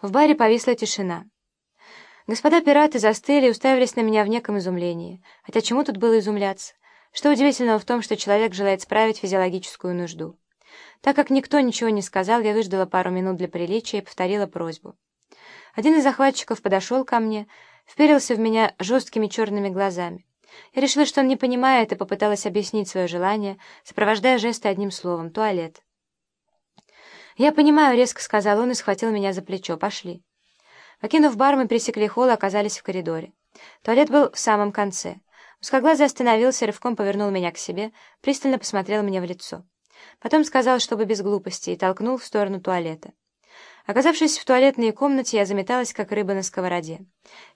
В баре повисла тишина. Господа пираты застыли и уставились на меня в неком изумлении. Хотя чему тут было изумляться? Что удивительного в том, что человек желает справить физиологическую нужду? Так как никто ничего не сказал, я выждала пару минут для приличия и повторила просьбу. Один из захватчиков подошел ко мне, вперился в меня жесткими черными глазами. Я решила, что он не понимает, и попыталась объяснить свое желание, сопровождая жесты одним словом — туалет. «Я понимаю», — резко сказал он и схватил меня за плечо. «Пошли». Покинув бар, мы пересекли холл и оказались в коридоре. Туалет был в самом конце. Узкоглазый остановился, рывком повернул меня к себе, пристально посмотрел мне в лицо. Потом сказал, чтобы без глупости, и толкнул в сторону туалета. Оказавшись в туалетной комнате, я заметалась, как рыба на сковороде.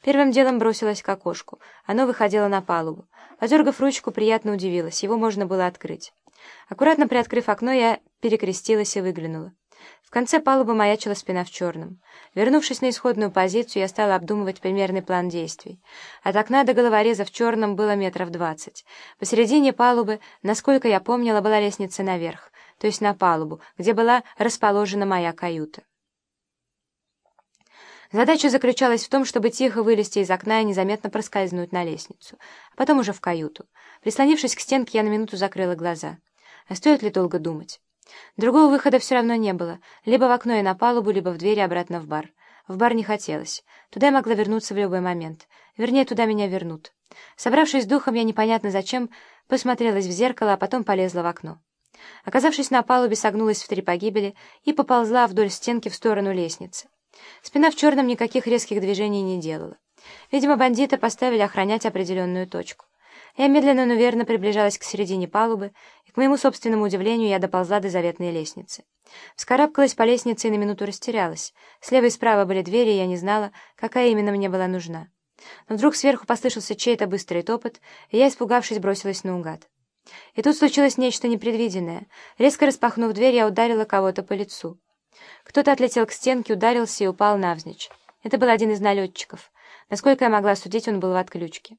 Первым делом бросилась к окошку. Оно выходило на палубу. Подергав ручку, приятно удивилась. Его можно было открыть. Аккуратно приоткрыв окно, я перекрестилась и выглянула. В конце палубы маячила спина в черном. Вернувшись на исходную позицию, я стала обдумывать примерный план действий. От окна до головореза в черном было метров двадцать. Посередине палубы, насколько я помнила, была лестница наверх, то есть на палубу, где была расположена моя каюта. Задача заключалась в том, чтобы тихо вылезти из окна и незаметно проскользнуть на лестницу, а потом уже в каюту. Прислонившись к стенке, я на минуту закрыла глаза. А стоит ли долго думать? Другого выхода все равно не было. Либо в окно и на палубу, либо в дверь и обратно в бар. В бар не хотелось. Туда я могла вернуться в любой момент. Вернее, туда меня вернут. Собравшись духом, я непонятно зачем посмотрелась в зеркало, а потом полезла в окно. Оказавшись на палубе, согнулась в три погибели и поползла вдоль стенки в сторону лестницы. Спина в черном никаких резких движений не делала. Видимо, бандиты поставили охранять определенную точку. Я медленно, но верно приближалась к середине палубы, и, к моему собственному удивлению, я доползла до заветной лестницы. Вскарабкалась по лестнице и на минуту растерялась. Слева и справа были двери, и я не знала, какая именно мне была нужна. Но вдруг сверху послышался чей-то быстрый топот, и я, испугавшись, бросилась наугад. И тут случилось нечто непредвиденное. Резко распахнув дверь, я ударила кого-то по лицу. Кто-то отлетел к стенке, ударился и упал навзничь. Это был один из налетчиков. Насколько я могла судить, он был в отключке.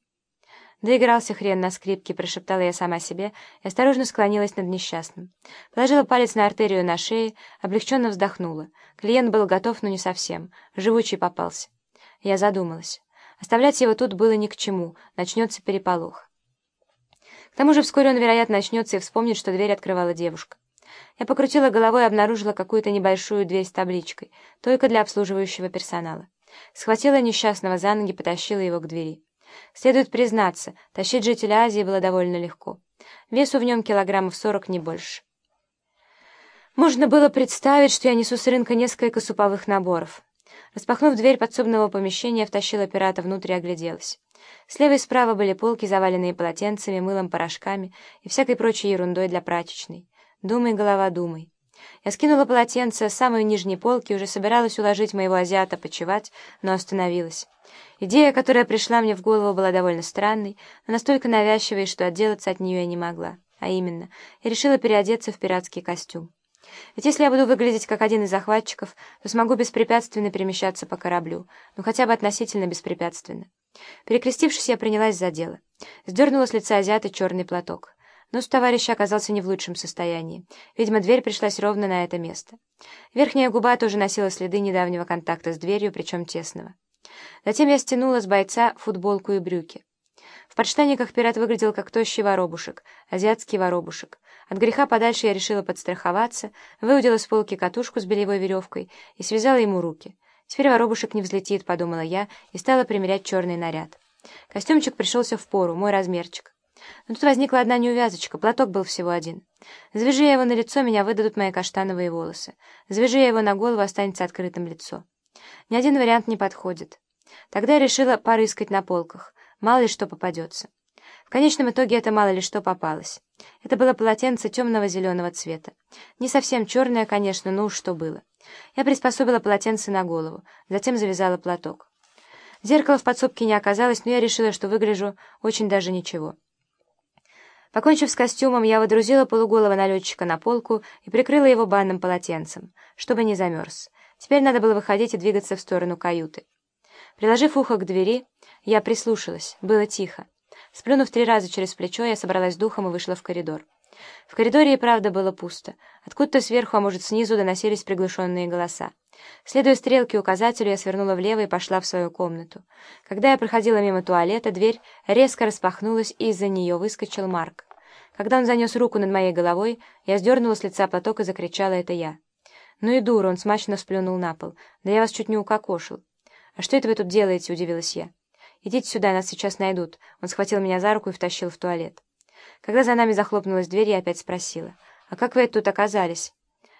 «Доигрался хрен на скрипке», — прошептала я сама себе и осторожно склонилась над несчастным. Положила палец на артерию на шее, облегченно вздохнула. Клиент был готов, но не совсем. Живучий попался. Я задумалась. Оставлять его тут было ни к чему, начнется переполох. К тому же вскоре он, вероятно, начнется и вспомнит, что дверь открывала девушка. Я покрутила головой и обнаружила какую-то небольшую дверь с табличкой, только для обслуживающего персонала. Схватила несчастного за ноги, потащила его к двери. Следует признаться, тащить жителя Азии было довольно легко. Весу в нем килограммов сорок, не больше. Можно было представить, что я несу с рынка несколько суповых наборов. Распахнув дверь подсобного помещения, втащила пирата внутрь и огляделась. Слева и справа были полки, заваленные полотенцами, мылом, порошками и всякой прочей ерундой для прачечной. Думай, голова, думай. Я скинула полотенце с самой нижней полки и уже собиралась уложить моего азиата почевать, но остановилась. Идея, которая пришла мне в голову, была довольно странной, но настолько навязчивой, что отделаться от нее я не могла. А именно, я решила переодеться в пиратский костюм. Ведь если я буду выглядеть как один из захватчиков, то смогу беспрепятственно перемещаться по кораблю, ну хотя бы относительно беспрепятственно. Перекрестившись, я принялась за дело. Сдернула с лица азиата черный платок. Нос товарища оказался не в лучшем состоянии. Видимо, дверь пришлась ровно на это место. Верхняя губа тоже носила следы недавнего контакта с дверью, причем тесного. Затем я стянула с бойца футболку и брюки. В подштанниках пират выглядел как тощий воробушек, азиатский воробушек. От греха подальше я решила подстраховаться, выудила с полки катушку с белевой веревкой и связала ему руки. «Теперь воробушек не взлетит», — подумала я, и стала примерять черный наряд. Костюмчик пришелся в пору, мой размерчик. Но тут возникла одна неувязочка, платок был всего один. Завяжи я его на лицо, меня выдадут мои каштановые волосы. Завяжи я его на голову, останется открытым лицо. Ни один вариант не подходит. Тогда я решила порыскать на полках. Мало ли что попадется. В конечном итоге это мало ли что попалось. Это было полотенце темного зеленого цвета. Не совсем черное, конечно, но уж что было. Я приспособила полотенце на голову, затем завязала платок. Зеркала в подсобке не оказалось, но я решила, что выгляжу очень даже ничего. Покончив с костюмом, я водрузила полуголого налетчика на полку и прикрыла его банным полотенцем, чтобы не замерз. Теперь надо было выходить и двигаться в сторону каюты. Приложив ухо к двери, я прислушалась. Было тихо. Сплюнув три раза через плечо, я собралась духом и вышла в коридор. В коридоре и правда было пусто. Откуда-то сверху, а может снизу, доносились приглушенные голоса. Следуя стрелке указателю, я свернула влево и пошла в свою комнату. Когда я проходила мимо туалета, дверь резко распахнулась, и из-за нее выскочил Марк. Когда он занес руку над моей головой, я сдернула с лица платок и закричала «это я». «Ну и дура!» — он смачно сплюнул на пол. «Да я вас чуть не укокошил». «А что это вы тут делаете?» — удивилась я. «Идите сюда, нас сейчас найдут». Он схватил меня за руку и втащил в туалет. Когда за нами захлопнулась дверь, я опять спросила. «А как вы тут оказались?»